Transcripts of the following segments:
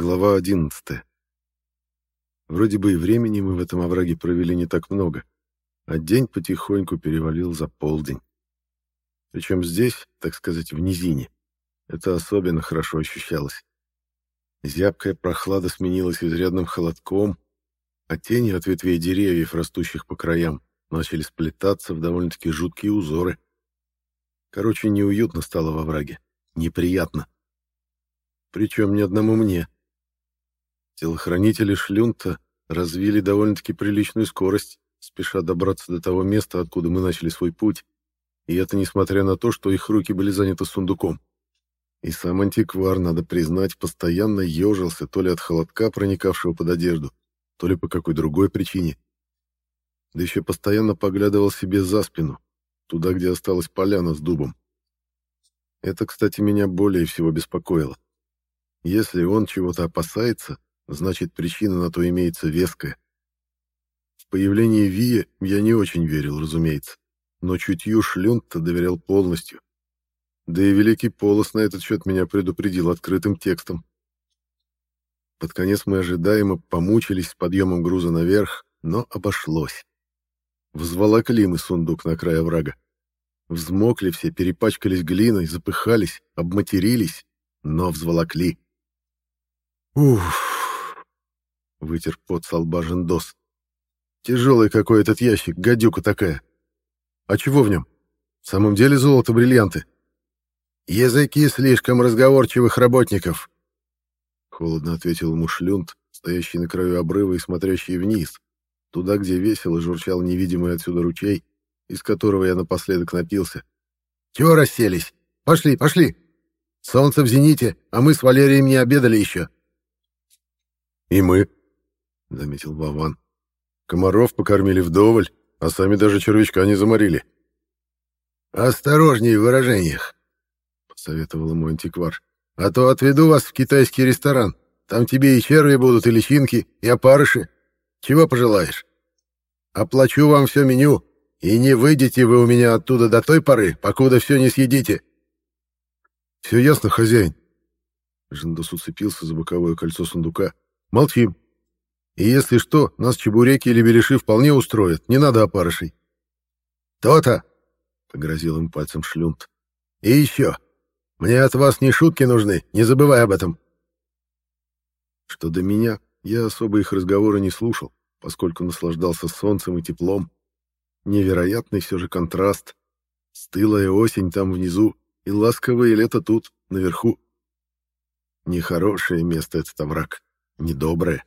Глава 11. Вроде бы и времени мы в этом овраге провели не так много, а день потихоньку перевалил за полдень. Причем здесь, так сказать, в низине, это особенно хорошо ощущалось. Зябкая прохлада сменилась изрядным холодком, а тени от ветвей деревьев, растущих по краям, начали сплетаться в довольно-таки жуткие узоры. Короче, неуютно стало во враге, неприятно. Причем ни одному мне. Телохранители Шлюнта развили довольно-таки приличную скорость, спеша добраться до того места, откуда мы начали свой путь, и это несмотря на то, что их руки были заняты сундуком. И сам антиквар, надо признать, постоянно ежился то ли от холодка, проникавшего под одежду, то ли по какой другой причине. Да еще постоянно поглядывал себе за спину, туда, где осталась поляна с дубом. Это, кстати, меня более всего беспокоило. Если он чего-то опасается, значит, причина на то имеется веская. В появление Вия я не очень верил, разумеется, но чутью Шлюнта доверял полностью. Да и Великий Полос на этот счет меня предупредил открытым текстом. Под конец мы ожидаемо помучились с подъемом груза наверх, но обошлось. Взволокли мы сундук на край оврага. Взмокли все, перепачкались глиной, запыхались, обматерились, но взволокли. Уф! Вытер пот со лба Жендос. Тяжелый какой этот ящик, гадюка такая. А чего в нем? В самом деле золото-бриллианты? Языки слишком разговорчивых работников. Холодно ответил ему Шлюнт, стоящий на краю обрыва и смотрящий вниз, туда, где весело журчал невидимый отсюда ручей, из которого я напоследок напился. «Чего расселись? Пошли, пошли! Солнце в зените, а мы с Валерием не обедали еще!» «И мы», — заметил Вован. «Комаров покормили вдоволь, а сами даже червячка не заморили». «Осторожней в выражениях», — посоветовал ему антиквар. «А то отведу вас в китайский ресторан. Там тебе и черви будут, и личинки, и опарыши. Чего пожелаешь? Оплачу вам все меню, и не выйдете вы у меня оттуда до той поры, покуда все не съедите». «Все ясно, хозяин?» Жендос уцепился за боковое кольцо сундука. «Молчим. И если что, нас чебуреки или беляши вполне устроят, не надо опарышей. «То-то!» — погрозил им пальцем Шлюнт. «И еще! Мне от вас не шутки нужны, не забывай об этом!» Что до меня, я особо их разговоры не слушал, поскольку наслаждался солнцем и теплом. Невероятный все же контраст. Стылая осень там внизу и ласковое лето тут, наверху. Нехорошее место этот овраг, недоброе.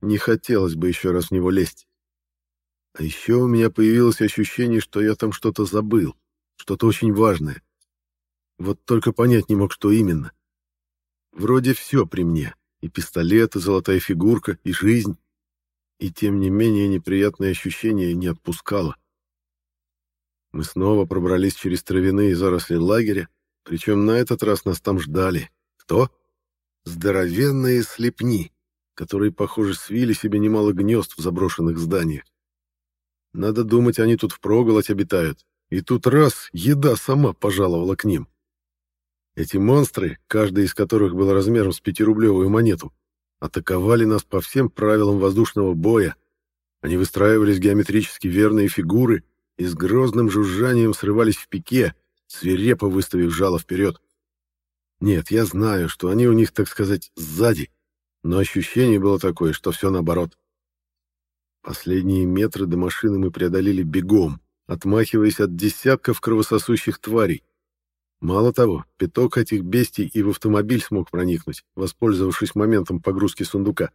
Не хотелось бы еще раз в него лезть. А еще у меня появилось ощущение, что я там что-то забыл, что-то очень важное. Вот только понять не мог, что именно. Вроде все при мне, и пистолет, и золотая фигурка, и жизнь. И тем не менее неприятное ощущение не отпускало. Мы снова пробрались через травяные заросли лагеря, причем на этот раз нас там ждали. Кто? Здоровенные слепни которые, похоже, свили себе немало гнезд в заброшенных зданиях. Надо думать, они тут впроголодь обитают. И тут раз, еда сама пожаловала к ним. Эти монстры, каждый из которых был размером с пятирублевую монету, атаковали нас по всем правилам воздушного боя. Они выстраивались геометрически верные фигуры и с грозным жужжанием срывались в пике, свирепо выставив жало вперед. Нет, я знаю, что они у них, так сказать, сзади, но ощущение было такое, что все наоборот. Последние метры до машины мы преодолели бегом, отмахиваясь от десятков кровососущих тварей. Мало того, пяток этих бестий и в автомобиль смог проникнуть, воспользовавшись моментом погрузки сундука.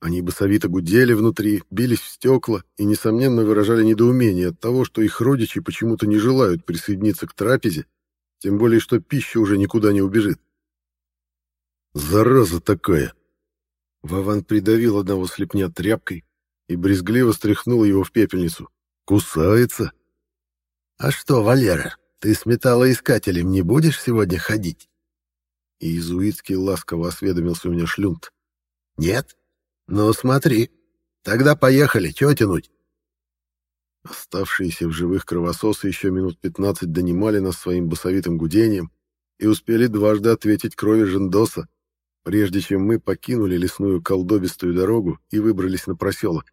Они басовито гудели внутри, бились в стекла и, несомненно, выражали недоумение от того, что их родичи почему-то не желают присоединиться к трапезе, тем более, что пища уже никуда не убежит. Зараза такая! Вован придавил одного слепня тряпкой и брезгливо стряхнул его в пепельницу. Кусается. А что, Валера, ты с металлоискателем не будешь сегодня ходить? И иезуитский ласково осведомился у меня шлюнт. Нет? Ну, смотри. Тогда поехали, чего тянуть? Оставшиеся в живых кровососы еще минут пятнадцать донимали нас своим басовитым гудением и успели дважды ответить крови Жендоса, прежде чем мы покинули лесную колдобистую дорогу и выбрались на проселок.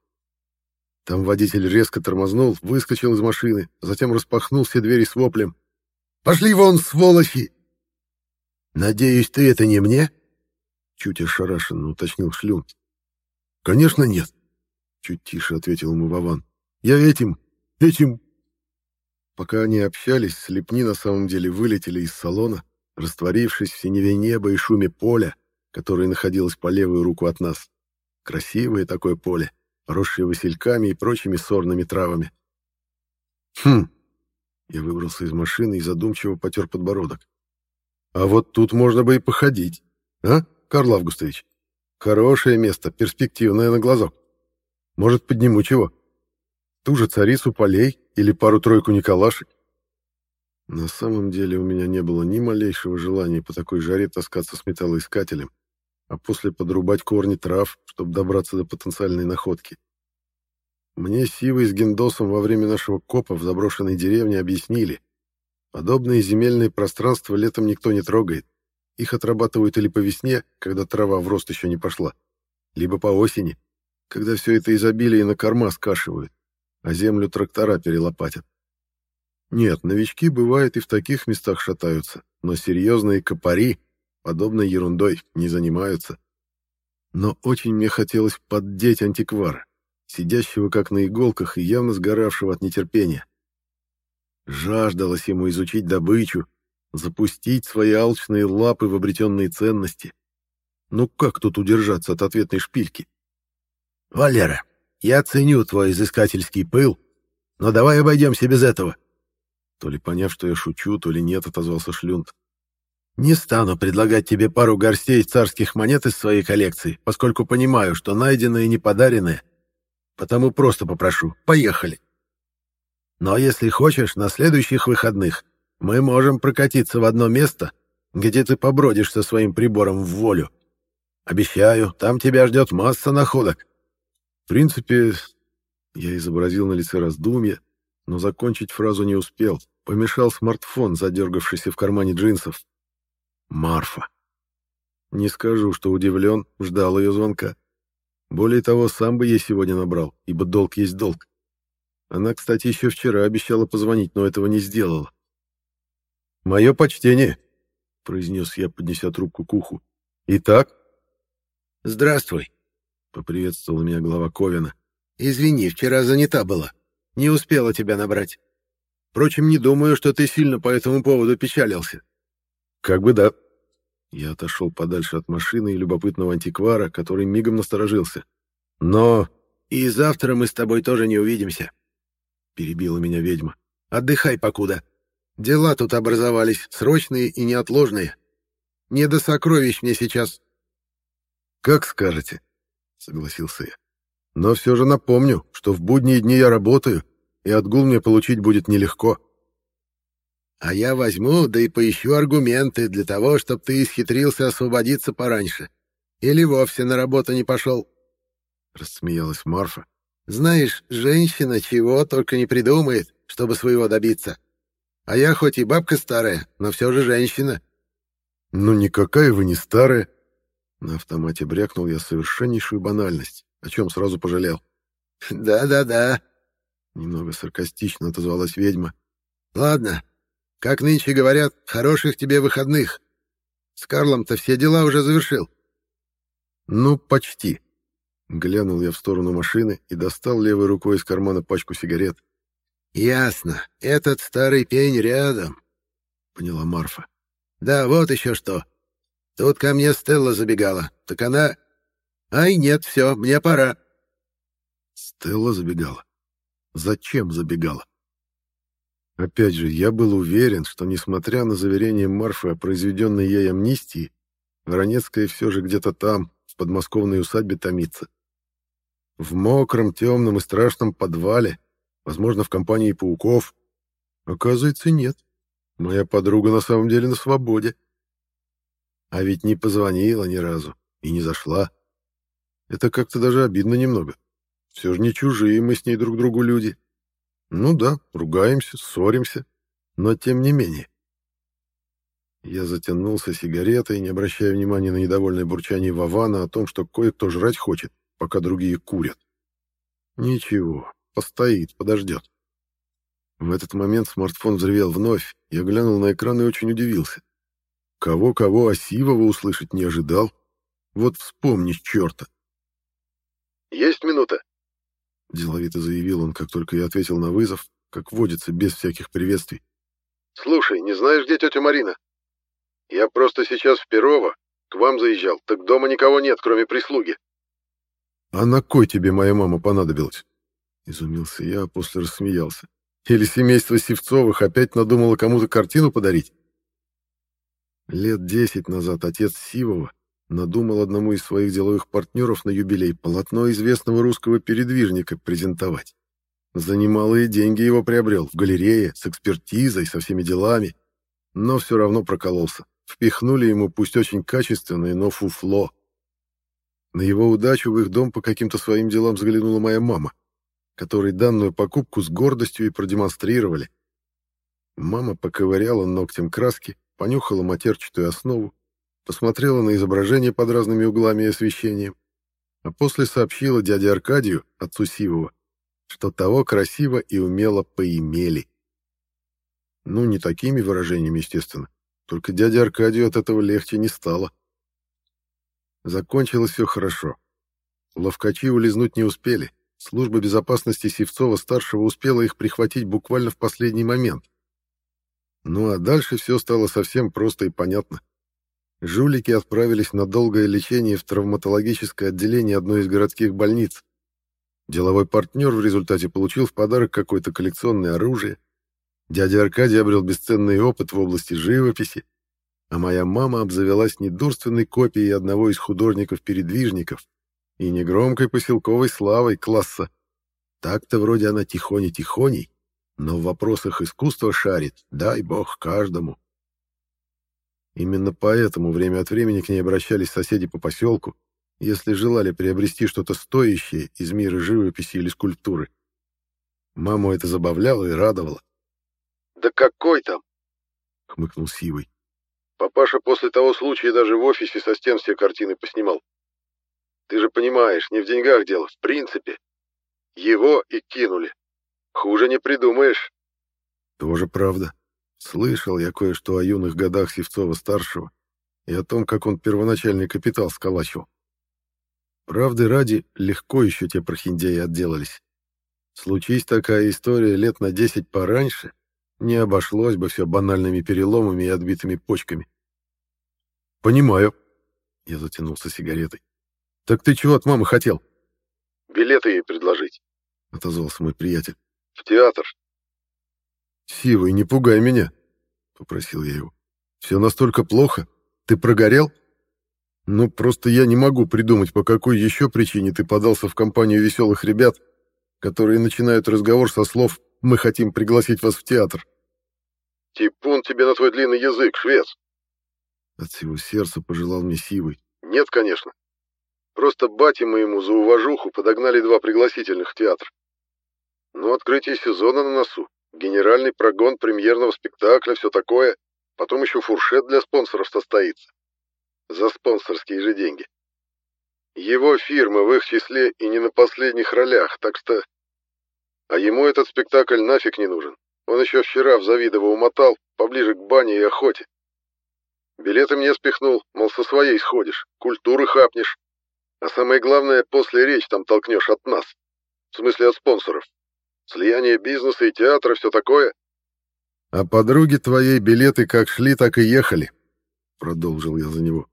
Там водитель резко тормознул, выскочил из машины, затем распахнул все двери с воплем. «Пошли вон, сволочи!» «Надеюсь, ты это не мне?» Чуть ошарашенно уточнил Шлюнт. «Конечно нет», — чуть тише ответил ему Вован. «Я этим, этим...» Пока они общались, слепни на самом деле вылетели из салона, растворившись в синеве неба и шуме поля, которое находилось по левую руку от нас. Красивое такое поле, росшее васильками и прочими сорными травами. «Хм!» Я выбрался из машины и задумчиво потер подбородок. «А вот тут можно бы и походить, а, Карл Августович? Хорошее место, перспективное на глазок. Может, подниму чего? Ту же царицу полей или пару-тройку Николашек?» На самом деле у меня не было ни малейшего желания по такой жаре таскаться с металлоискателем, а после подрубать корни трав, чтобы добраться до потенциальной находки. Мне Сивы с Гендосом во время нашего копа в заброшенной деревне объяснили, подобные земельные пространства летом никто не трогает. Их отрабатывают или по весне, когда трава в рост еще не пошла, либо по осени, когда все это изобилие на корма скашивают, а землю трактора перелопатят. Нет, новички бывают и в таких местах шатаются, но серьезные копари подобной ерундой не занимаются. Но очень мне хотелось поддеть антиквара, сидящего как на иголках и явно сгоравшего от нетерпения. Жаждалось ему изучить добычу, запустить свои алчные лапы в обретенные ценности. Ну как тут удержаться от ответной шпильки? «Валера, я ценю твой изыскательский пыл, но давай обойдемся без этого», то ли поняв, что я шучу, то ли нет, отозвался Шлюнт. «Не стану предлагать тебе пару горстей царских монет из своей коллекции, поскольку понимаю, что найденное не подаренное. Потому просто попрошу, поехали. Но если хочешь, на следующих выходных мы можем прокатиться в одно место, где ты побродишь со своим прибором в волю. Обещаю, там тебя ждет масса находок». В принципе, я изобразил на лице раздумье, но закончить фразу не успел. Помешал смартфон, задергавшийся в кармане джинсов. Марфа. Не скажу, что удивлен, ждал ее звонка. Более того, сам бы ей сегодня набрал, ибо долг есть долг. Она, кстати, еще вчера обещала позвонить, но этого не сделала. «Мое почтение», — произнес я, поднеся трубку к уху. «Итак?» «Здравствуй», — поприветствовал меня глава Ковина. «Извини, вчера занята была». Не успела тебя набрать. Впрочем, не думаю, что ты сильно по этому поводу печалился. Как бы да. Я отошел подальше от машины и любопытного антиквара, который мигом насторожился. Но... И завтра мы с тобой тоже не увидимся. Перебила меня ведьма. Отдыхай покуда. Дела тут образовались, срочные и неотложные. Не до сокровищ мне сейчас. Как скажете, согласился я. Но все же напомню, что в будние дни я работаю, и отгул мне получить будет нелегко. А я возьму, да и поищу аргументы для того, чтобы ты исхитрился освободиться пораньше. Или вовсе на работу не пошел. Рассмеялась Марфа. Знаешь, женщина чего только не придумает, чтобы своего добиться. А я хоть и бабка старая, но все же женщина. Ну никакая вы не старая. На автомате брякнул я совершеннейшую банальность о чем сразу пожалел. «Да-да-да», — немного саркастично отозвалась ведьма. «Ладно, как нынче говорят, хороших тебе выходных. С Карлом-то все дела уже завершил». «Ну, почти», — глянул я в сторону машины и достал левой рукой из кармана пачку сигарет. «Ясно, этот старый пень рядом», — поняла Марфа. «Да, вот еще что. Тут ко мне Стелла забегала, так она «Ай, нет, все, мне пора». Стелла забегала. Зачем забегала? Опять же, я был уверен, что, несмотря на заверение Марфы о произведенной ей амнистии, Воронецкая все же где-то там, в подмосковной усадьбе, томится. В мокром, темном и страшном подвале, возможно, в компании пауков. Оказывается, нет. Моя подруга на самом деле на свободе. А ведь не позвонила ни разу и не зашла. Это как-то даже обидно немного. Все же не чужие мы с ней друг другу люди. Ну да, ругаемся, ссоримся, но тем не менее. Я затянулся сигаретой, не обращая внимания на недовольное бурчание Вавана о том, что кое-кто жрать хочет, пока другие курят. Ничего, постоит, подождет. В этот момент смартфон взревел вновь, я глянул на экран и очень удивился. Кого-кого Асивова услышать не ожидал. Вот вспомнишь черта. «Есть минута?» Деловито заявил он, как только я ответил на вызов, как водится, без всяких приветствий. «Слушай, не знаешь, где тетя Марина? Я просто сейчас в Перово, к вам заезжал, так дома никого нет, кроме прислуги». «А на кой тебе моя мама понадобилась?» Изумился я, а после рассмеялся. «Или семейство Севцовых опять надумало кому-то картину подарить?» Лет десять назад отец Сивова надумал одному из своих деловых партнеров на юбилей полотно известного русского передвижника презентовать. За немалые деньги его приобрел в галерее, с экспертизой, со всеми делами, но все равно прокололся. Впихнули ему пусть очень качественное, но фуфло. На его удачу в их дом по каким-то своим делам заглянула моя мама, которой данную покупку с гордостью и продемонстрировали. Мама поковыряла ногтем краски, понюхала матерчатую основу, посмотрела на изображение под разными углами и освещением, а после сообщила дяде Аркадию, отцу Сивова, что того красиво и умело поимели. Ну, не такими выражениями, естественно, только дяде Аркадию от этого легче не стало. Закончилось все хорошо. Ловкачи улизнуть не успели. Служба безопасности Севцова-старшего успела их прихватить буквально в последний момент. Ну а дальше все стало совсем просто и понятно. Жулики отправились на долгое лечение в травматологическое отделение одной из городских больниц. Деловой партнер в результате получил в подарок какое-то коллекционное оружие. Дядя Аркадий обрел бесценный опыт в области живописи, а моя мама обзавелась недурственной копией одного из художников-передвижников и негромкой поселковой славой класса. Так-то вроде она тихоней-тихоней, но в вопросах искусства шарит, дай бог, каждому. Именно поэтому время от времени к ней обращались соседи по поселку, если желали приобрести что-то стоящее из мира живописи или скульптуры. Маму это забавляло и радовало. «Да какой там?» — хмыкнул Сивый. «Папаша после того случая даже в офисе со стен все картины поснимал. Ты же понимаешь, не в деньгах дело, в принципе. Его и кинули. Хуже не придумаешь. Тоже правда. Слышал я кое-что о юных годах Севцова-старшего и о том, как он первоначальный капитал сколачивал. Правды ради, легко еще те прохиндеи отделались. Случись такая история лет на десять пораньше, не обошлось бы все банальными переломами и отбитыми почками. «Понимаю», — я затянулся сигаретой. «Так ты чего от мамы хотел?» «Билеты ей предложить», — отозвался мой приятель. В театр. Сивый, не пугай меня, попросил я его. Все настолько плохо. Ты прогорел? Ну, просто я не могу придумать, по какой еще причине ты подался в компанию веселых ребят, которые начинают разговор со слов «Мы хотим пригласить вас в театр». Типун тебе на твой длинный язык, швец. От всего сердца пожелал мне Сивый. Нет, конечно. Просто бате моему за уважуху подогнали два пригласительных в театр. Ну, открытие сезона на носу, генеральный прогон премьерного спектакля, все такое. Потом еще фуршет для спонсоров состоится. За спонсорские же деньги. Его фирма в их числе и не на последних ролях, так что... А ему этот спектакль нафиг не нужен. Он еще вчера в Завидово умотал, поближе к бане и охоте. Билеты мне спихнул, мол, со своей сходишь, культуры хапнешь. А самое главное, после речь там толкнешь от нас. В смысле, от спонсоров. Слияние бизнеса и театра, все такое. — А подруги твоей билеты как шли, так и ехали, — продолжил я за него.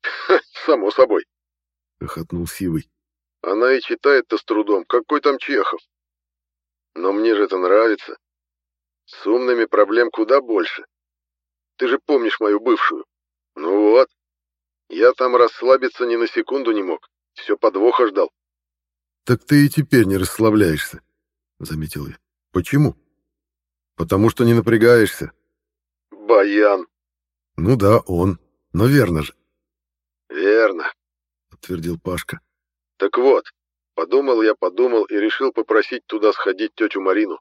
— Само собой, — хохотнул Сивый. — Она и читает-то с трудом, какой там Чехов. Но мне же это нравится. С умными проблем куда больше. Ты же помнишь мою бывшую. Ну вот. Я там расслабиться ни на секунду не мог. Все подвоха ждал. — Так ты и теперь не расслабляешься, — заметил я. «Почему?» «Потому что не напрягаешься». «Баян». «Ну да, он. Но верно же». «Верно», — подтвердил Пашка. «Так вот, подумал я, подумал и решил попросить туда сходить тетю Марину.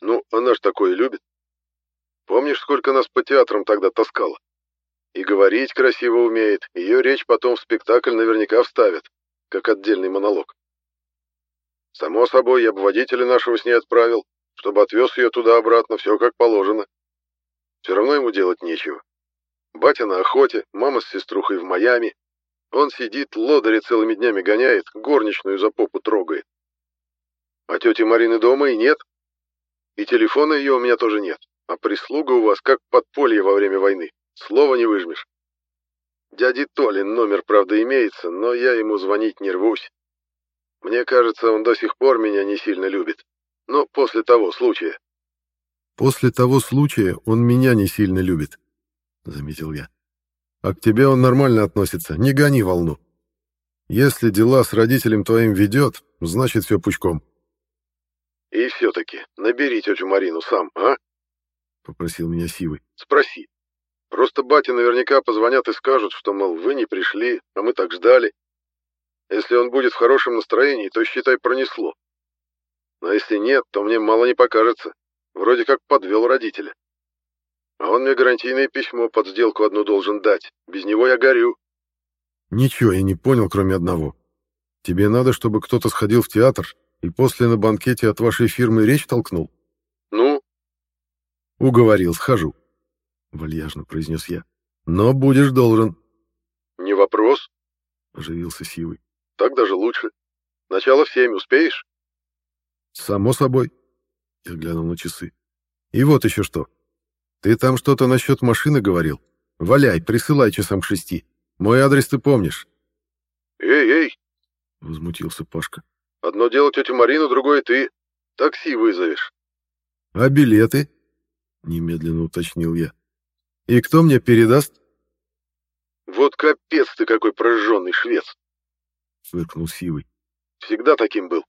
Ну, она ж такое любит. Помнишь, сколько нас по театрам тогда таскало? И говорить красиво умеет, ее речь потом в спектакль наверняка вставят, как отдельный монолог. Само собой, я бы водителя нашего с ней отправил, чтобы отвез ее туда-обратно, все как положено. Все равно ему делать нечего. Батя на охоте, мама с сеструхой в Майами. Он сидит, лодыри целыми днями гоняет, горничную за попу трогает. А тети Марины дома и нет. И телефона ее у меня тоже нет. А прислуга у вас как подполье во время войны. Слова не выжмешь. Дяди Толин номер, правда, имеется, но я ему звонить не рвусь. Мне кажется, он до сих пор меня не сильно любит. Но после того случая. После того случая он меня не сильно любит, заметил я. А к тебе он нормально относится, не гони волну. Если дела с родителем твоим ведет, значит все пучком. И все-таки набери тетю Марину сам, а? Попросил меня Сивый. Спроси. Просто батя наверняка позвонят и скажут, что, мол, вы не пришли, а мы так ждали. Если он будет в хорошем настроении, то, считай, пронесло. Но если нет, то мне мало не покажется. Вроде как подвел родителя. А он мне гарантийное письмо под сделку одну должен дать. Без него я горю. Ничего я не понял, кроме одного. Тебе надо, чтобы кто-то сходил в театр и после на банкете от вашей фирмы речь толкнул? Ну? Уговорил, схожу. Вальяжно произнес я. Но будешь должен. Не вопрос. Оживился Сивый. Так даже лучше. Начало в семь успеешь? Само собой. Я глянул на часы. И вот еще что. Ты там что-то насчет машины говорил? Валяй, присылай часам к шести. Мой адрес ты помнишь. Эй, эй! Возмутился Пашка. Одно дело тетю Марину, другое ты. Такси вызовешь. А билеты? Немедленно уточнил я. И кто мне передаст? Вот капец ты какой прожженный швец. — фыркнул Сивый. «Всегда таким был.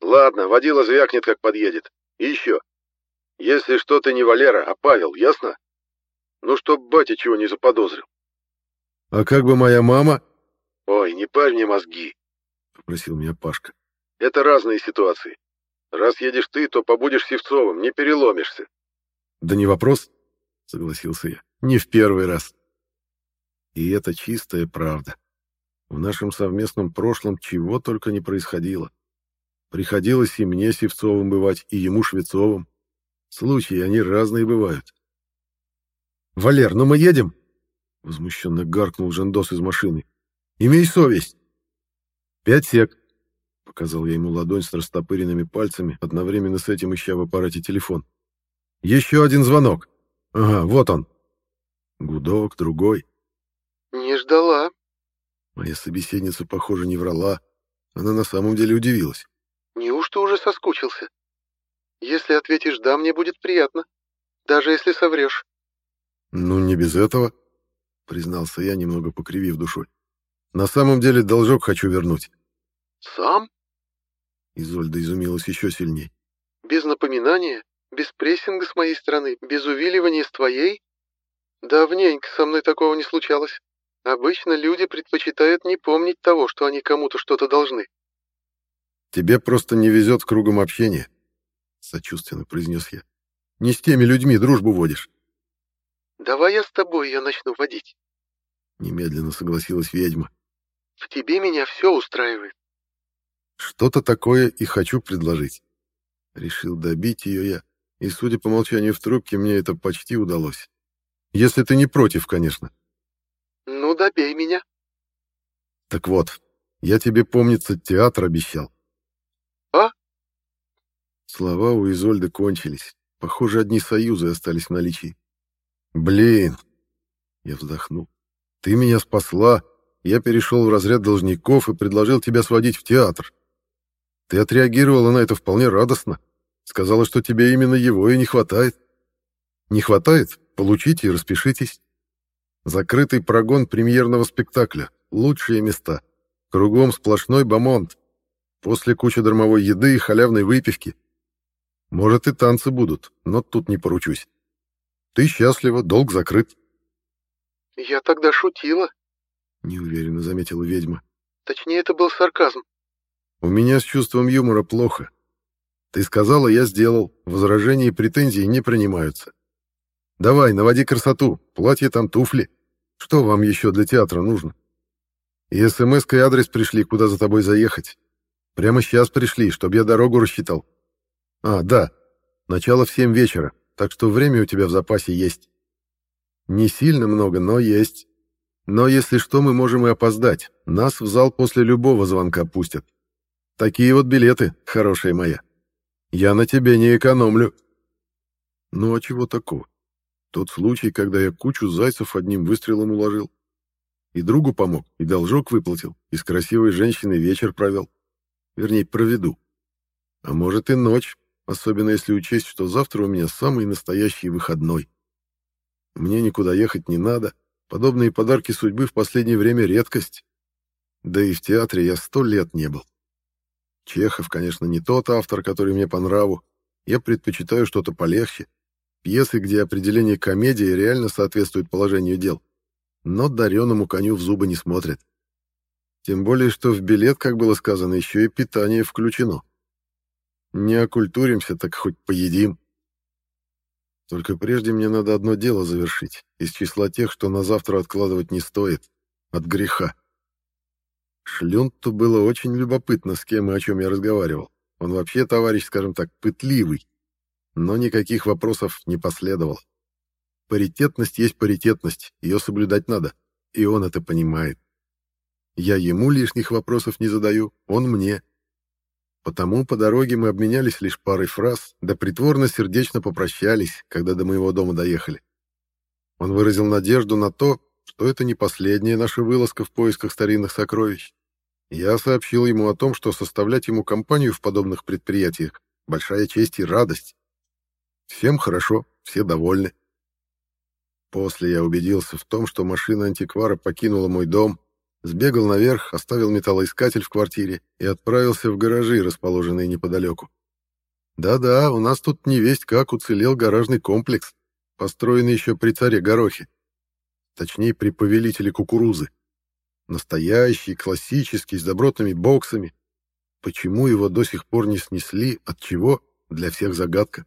Ладно, водила звякнет, как подъедет. И еще. Если что, ты не Валера, а Павел, ясно? Ну, чтоб батя чего не заподозрил». «А как бы моя мама?» «Ой, не парь мне мозги», — попросил меня Пашка. «Это разные ситуации. Раз едешь ты, то побудешь Севцовым, не переломишься». «Да не вопрос», — согласился я. «Не в первый раз». И это чистая правда. В нашем совместном прошлом чего только не происходило. Приходилось и мне Севцовым бывать, и ему Швецовым. Случаи, они разные бывают. «Валер, ну мы едем?» Возмущенно гаркнул Жендос из машины. «Имей совесть!» «Пять сек!» Показал я ему ладонь с растопыренными пальцами, одновременно с этим ища в аппарате телефон. «Еще один звонок. Ага, вот он!» Гудок, другой. «Не ждала», Моя собеседница, похоже, не врала. Она на самом деле удивилась. «Неужто уже соскучился? Если ответишь «да», мне будет приятно. Даже если соврешь». «Ну, не без этого», — признался я, немного покривив душой. «На самом деле должок хочу вернуть». «Сам?» Изольда изумилась еще сильней. «Без напоминания? Без прессинга с моей стороны? Без увиливания с твоей? Давненько со мной такого не случалось». Обычно люди предпочитают не помнить того, что они кому-то что-то должны. Тебе просто не везет с кругом общения, сочувственно произнес я. Не с теми людьми дружбу водишь. Давай я с тобой ее начну водить. Немедленно согласилась ведьма. В тебе меня все устраивает. Что-то такое и хочу предложить. Решил добить ее я, и, судя по молчанию в трубке, мне это почти удалось. Если ты не против, конечно. Ну, добей меня. Так вот, я тебе, помнится, театр обещал. А? Слова у Изольды кончились. Похоже, одни союзы остались в наличии. Блин. Я вздохнул. Ты меня спасла. Я перешел в разряд должников и предложил тебя сводить в театр. Ты отреагировала на это вполне радостно. Сказала, что тебе именно его и не хватает. Не хватает? Получите и распишитесь. Закрытый прогон премьерного спектакля. Лучшие места. Кругом сплошной бомонд. После кучи дармовой еды и халявной выпивки. Может, и танцы будут, но тут не поручусь. Ты счастлива, долг закрыт. Я тогда шутила, неуверенно заметила ведьма. Точнее, это был сарказм. У меня с чувством юмора плохо. Ты сказала, я сделал. Возражения и претензии не принимаются. Давай, наводи красоту. Платье там, туфли. Что вам еще для театра нужно? И смс и адрес пришли, куда за тобой заехать. Прямо сейчас пришли, чтобы я дорогу рассчитал. А, да, начало в семь вечера, так что время у тебя в запасе есть. Не сильно много, но есть. Но если что, мы можем и опоздать. Нас в зал после любого звонка пустят. Такие вот билеты, хорошая моя. Я на тебе не экономлю. Ну а чего такого? Тот случай, когда я кучу зайцев одним выстрелом уложил. И другу помог, и должок выплатил, и с красивой женщиной вечер провел. Вернее, проведу. А может и ночь, особенно если учесть, что завтра у меня самый настоящий выходной. Мне никуда ехать не надо, подобные подарки судьбы в последнее время редкость. Да и в театре я сто лет не был. Чехов, конечно, не тот автор, который мне по нраву. Я предпочитаю что-то полегче. Пьесы, где определение комедии реально соответствует положению дел. Но дареному коню в зубы не смотрят. Тем более, что в билет, как было сказано, еще и питание включено. Не окультуримся, так хоть поедим. Только прежде мне надо одно дело завершить, из числа тех, что на завтра откладывать не стоит, от греха. Шлюнту было очень любопытно, с кем и о чем я разговаривал. Он вообще товарищ, скажем так, пытливый. Но никаких вопросов не последовало. Паритетность есть паритетность, ее соблюдать надо, и он это понимает. Я ему лишних вопросов не задаю, он мне. Потому по дороге мы обменялись лишь парой фраз, да притворно-сердечно попрощались, когда до моего дома доехали. Он выразил надежду на то, что это не последняя наша вылазка в поисках старинных сокровищ. Я сообщил ему о том, что составлять ему компанию в подобных предприятиях — большая честь и радость. Всем хорошо, все довольны. После я убедился в том, что машина антиквара покинула мой дом, сбегал наверх, оставил металлоискатель в квартире и отправился в гаражи, расположенные неподалеку. Да-да, у нас тут не весть как уцелел гаражный комплекс, построенный еще при царе Горохе. Точнее, при повелителе кукурузы. Настоящий, классический, с добротными боксами. Почему его до сих пор не снесли, от чего, для всех загадка.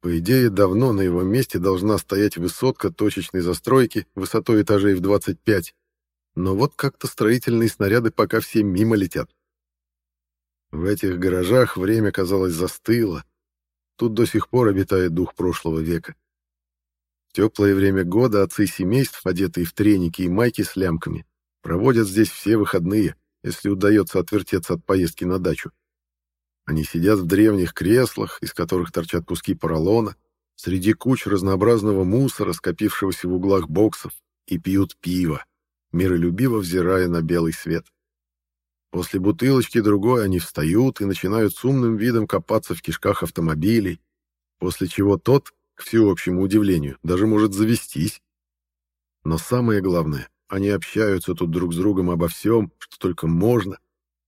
По идее, давно на его месте должна стоять высотка точечной застройки высотой этажей в 25. Но вот как-то строительные снаряды пока все мимо летят. В этих гаражах время, казалось, застыло. Тут до сих пор обитает дух прошлого века. В теплое время года отцы семейств, одетые в треники и майки с лямками, проводят здесь все выходные, если удается отвертеться от поездки на дачу. Они сидят в древних креслах, из которых торчат куски поролона, среди куч разнообразного мусора, скопившегося в углах боксов, и пьют пиво, миролюбиво взирая на белый свет. После бутылочки другой они встают и начинают с умным видом копаться в кишках автомобилей, после чего тот, к всеобщему удивлению, даже может завестись. Но самое главное, они общаются тут друг с другом обо всем, что только можно,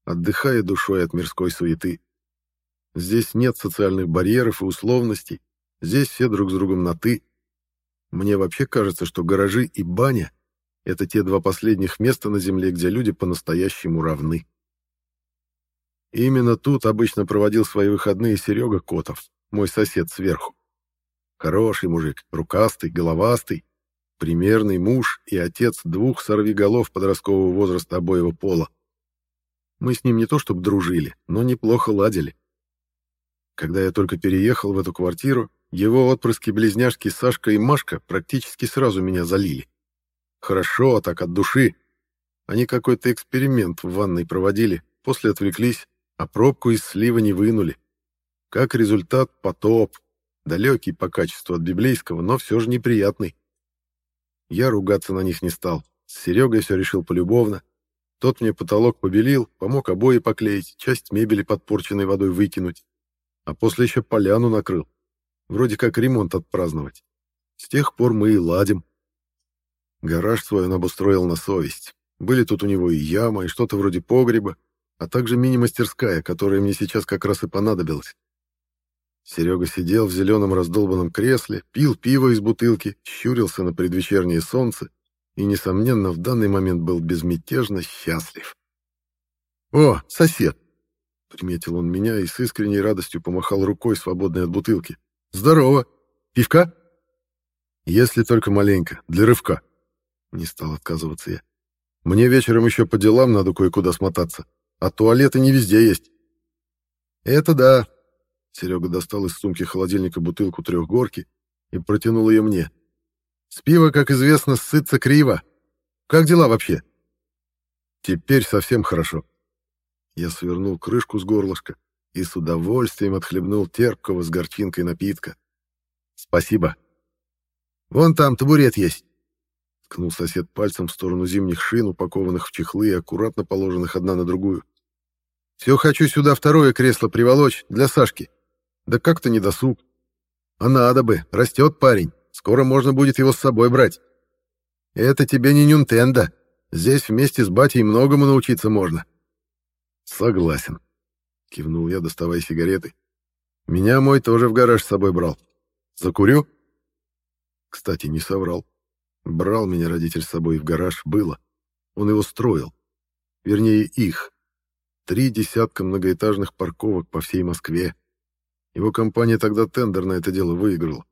отдыхая душой от мирской суеты. Здесь нет социальных барьеров и условностей, здесь все друг с другом на «ты». Мне вообще кажется, что гаражи и баня — это те два последних места на Земле, где люди по-настоящему равны. Именно тут обычно проводил свои выходные Серега Котов, мой сосед сверху. Хороший мужик, рукастый, головастый, примерный муж и отец двух сорвиголов подросткового возраста обоего пола. Мы с ним не то чтобы дружили, но неплохо ладили. Когда я только переехал в эту квартиру, его отпрыски-близняшки Сашка и Машка практически сразу меня залили. Хорошо, так от души. Они какой-то эксперимент в ванной проводили, после отвлеклись, а пробку из слива не вынули. Как результат — потоп, далекий по качеству от библейского, но все же неприятный. Я ругаться на них не стал. С Серегой все решил полюбовно. Тот мне потолок побелил, помог обои поклеить, часть мебели подпорченной водой выкинуть. А после еще поляну накрыл. Вроде как ремонт отпраздновать. С тех пор мы и ладим. Гараж свой он обустроил на совесть. Были тут у него и яма, и что-то вроде погреба, а также мини-мастерская, которая мне сейчас как раз и понадобилась. Серега сидел в зеленом раздолбанном кресле, пил пиво из бутылки, щурился на предвечернее солнце и, несомненно, в данный момент был безмятежно счастлив. «О, сосед!» — приметил он меня и с искренней радостью помахал рукой, свободной от бутылки. «Здорово! Пивка?» Если только маленько, для рывка. Не стал отказываться я. Мне вечером еще по делам надо кое-куда смотаться, а туалеты не везде есть. Это да. Серега достал из сумки холодильника бутылку трехгорки и протянул ее мне. С пива, как известно, ссыться криво. Как дела вообще? Теперь совсем хорошо. Я свернул крышку с горлышка и с удовольствием отхлебнул терпкого с горчинкой напитка. Спасибо. Вон там табурет есть. Ткнул сосед пальцем в сторону зимних шин, упакованных в чехлы и аккуратно положенных одна на другую. Все хочу сюда второе кресло приволочь для Сашки. Да как-то не досуг. А надо бы, растет парень. Скоро можно будет его с собой брать. Это тебе не Нюнтендо. Здесь вместе с батей многому научиться можно. Согласен. Кивнул я, доставая сигареты. Меня мой тоже в гараж с собой брал. Закурю? Кстати, не соврал. Брал меня родитель с собой в гараж, было. Он его строил. Вернее, их. Три десятка многоэтажных парковок по всей Москве. Его компания тогда тендер на это дело выиграла.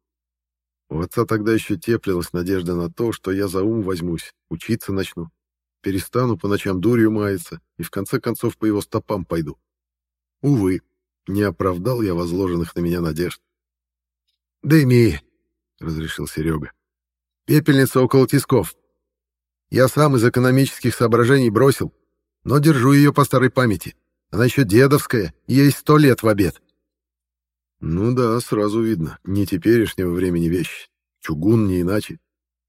У отца тогда еще теплилась надежда на то, что я за ум возьмусь, учиться начну. Перестану по ночам дурью маяться и в конце концов по его стопам пойду. Увы, не оправдал я возложенных на меня надежд. «Да имей», — разрешил Серега. «Пепельница около тисков. Я сам из экономических соображений бросил, но держу ее по старой памяти. Она еще дедовская, ей сто лет в обед». Ну да, сразу видно. Не теперешнего времени вещь. Чугун не иначе.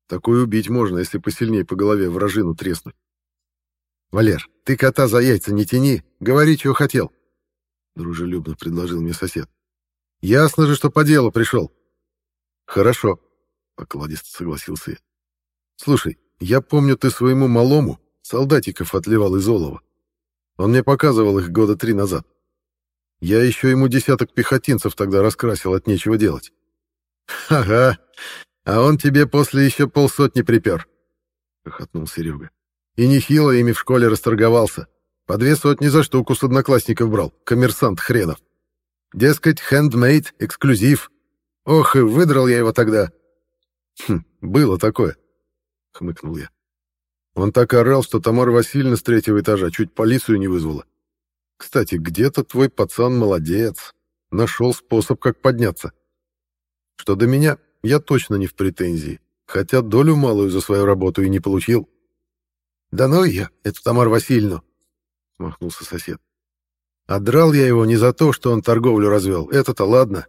Такой убить можно, если посильнее по голове вражину треснуть. «Валер, ты кота за яйца не тяни, говори, чего хотел», — дружелюбно предложил мне сосед. «Ясно же, что по делу пришел». «Хорошо», — покладисто согласился я. «Слушай, я помню, ты своему малому солдатиков отливал из олова. Он мне показывал их года три назад. Я еще ему десяток пехотинцев тогда раскрасил от нечего делать. «Ага, а он тебе после еще полсотни припер», — хохотнул Серега. «И нехило ими в школе расторговался. По две сотни за штуку с одноклассников брал, коммерсант хренов. Дескать, хендмейд, эксклюзив. Ох, и выдрал я его тогда». «Хм, было такое», — хмыкнул я. Он так орал, что Тамара Васильевна с третьего этажа чуть полицию не вызвала. Кстати, где-то твой пацан молодец. Нашел способ, как подняться. Что до меня, я точно не в претензии. Хотя долю малую за свою работу и не получил. «Да ну я, эту Тамару Васильевну!» — махнулся сосед. «А я его не за то, что он торговлю развел. Это-то ладно.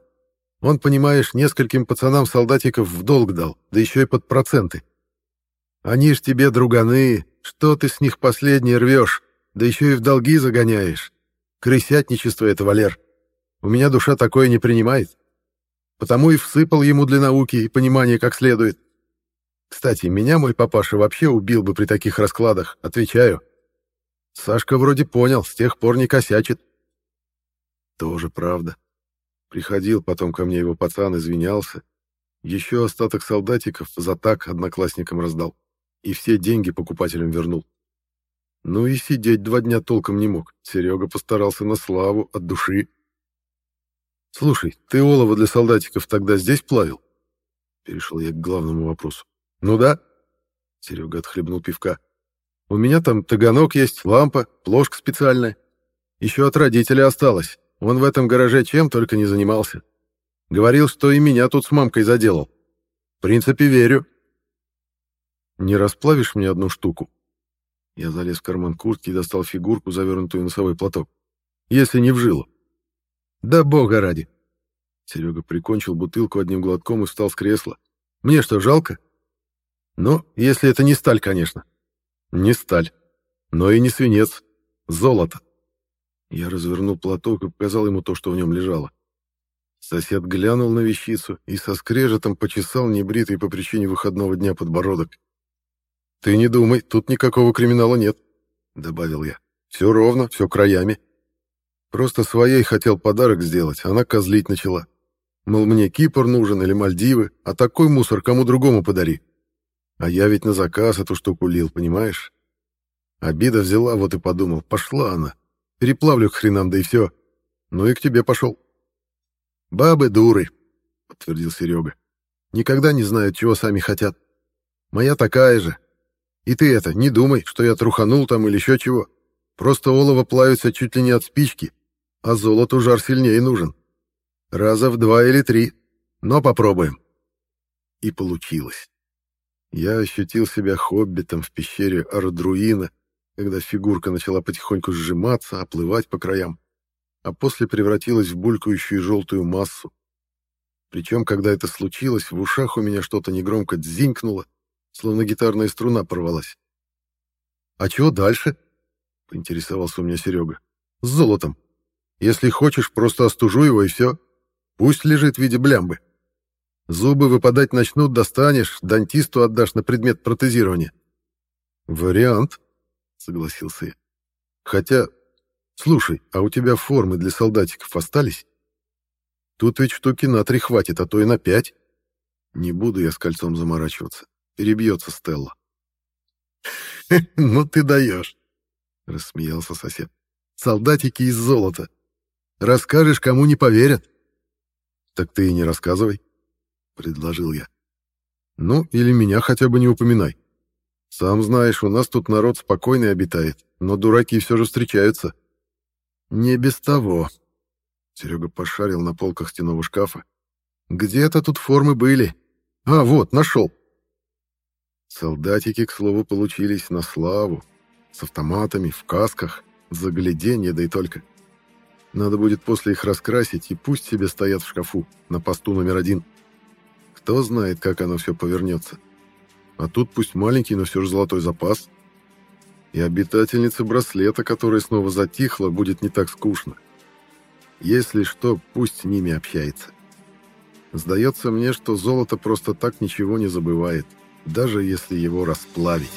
Он, понимаешь, нескольким пацанам солдатиков в долг дал, да еще и под проценты. Они ж тебе друганы, что ты с них последнее рвешь, да еще и в долги загоняешь. Крысятничество это, Валер. У меня душа такое не принимает. Потому и всыпал ему для науки и понимания как следует. Кстати, меня мой папаша вообще убил бы при таких раскладах, отвечаю. Сашка вроде понял, с тех пор не косячит. Тоже правда. Приходил потом ко мне его пацан, извинялся. Еще остаток солдатиков за так одноклассникам раздал. И все деньги покупателям вернул. Ну и сидеть два дня толком не мог. Серега постарался на славу, от души. «Слушай, ты олово для солдатиков тогда здесь плавил?» Перешел я к главному вопросу. «Ну да». Серега отхлебнул пивка. «У меня там таганок есть, лампа, плошка специальная. Еще от родителя осталось. Он в этом гараже чем только не занимался. Говорил, что и меня тут с мамкой заделал. В принципе, верю». «Не расплавишь мне одну штуку?» Я залез в карман куртки и достал фигурку, завернутую в носовой платок. Если не в жилу. Да бога ради. Серега прикончил бутылку одним глотком и встал с кресла. Мне что, жалко? Ну, если это не сталь, конечно. Не сталь. Но и не свинец. Золото. Я развернул платок и показал ему то, что в нем лежало. Сосед глянул на вещицу и со скрежетом почесал небритый по причине выходного дня подбородок. «Ты не думай, тут никакого криминала нет», — добавил я. «Все ровно, все краями. Просто своей хотел подарок сделать, она козлить начала. Мол, мне Кипр нужен или Мальдивы, а такой мусор кому другому подари. А я ведь на заказ эту штуку лил, понимаешь? Обида взяла, вот и подумал, пошла она. Переплавлю к хренам, да и все. Ну и к тебе пошел. «Бабы дуры», — подтвердил Серега. Никогда не знают, чего сами хотят. Моя такая же. И ты это, не думай, что я труханул там или еще чего. Просто олово плавится чуть ли не от спички, а золоту жар сильнее нужен. Раза в два или три. Но попробуем. И получилось. Я ощутил себя хоббитом в пещере Ардруина, когда фигурка начала потихоньку сжиматься, оплывать по краям, а после превратилась в булькающую желтую массу. Причем, когда это случилось, в ушах у меня что-то негромко дзинькнуло, словно гитарная струна порвалась. «А чего дальше?» — поинтересовался у меня Серега. «С золотом. Если хочешь, просто остужу его и все. Пусть лежит в виде блямбы. Зубы выпадать начнут, достанешь, дантисту отдашь на предмет протезирования». «Вариант», — согласился я. «Хотя, слушай, а у тебя формы для солдатиков остались?» Тут ведь штуки на три хватит, а то и на пять. Не буду я с кольцом заморачиваться. Перебьется Стелла. «Ну ты даешь!» — рассмеялся сосед. «Солдатики из золота. Расскажешь, кому не поверят». «Так ты и не рассказывай», — предложил я. «Ну, или меня хотя бы не упоминай. Сам знаешь, у нас тут народ спокойный обитает, но дураки все же встречаются». «Не без того», Серега пошарил на полках стенового шкафа. «Где-то тут формы были. А, вот, нашел!» Солдатики, к слову, получились на славу. С автоматами, в касках, загляденье, да и только. Надо будет после их раскрасить, и пусть себе стоят в шкафу, на посту номер один. Кто знает, как оно все повернется. А тут пусть маленький, но все же золотой запас. И обитательница браслета, которая снова затихла, будет не так скучно. — если что, пусть с ними общается. Сдается мне, что золото просто так ничего не забывает, даже если его расплавить.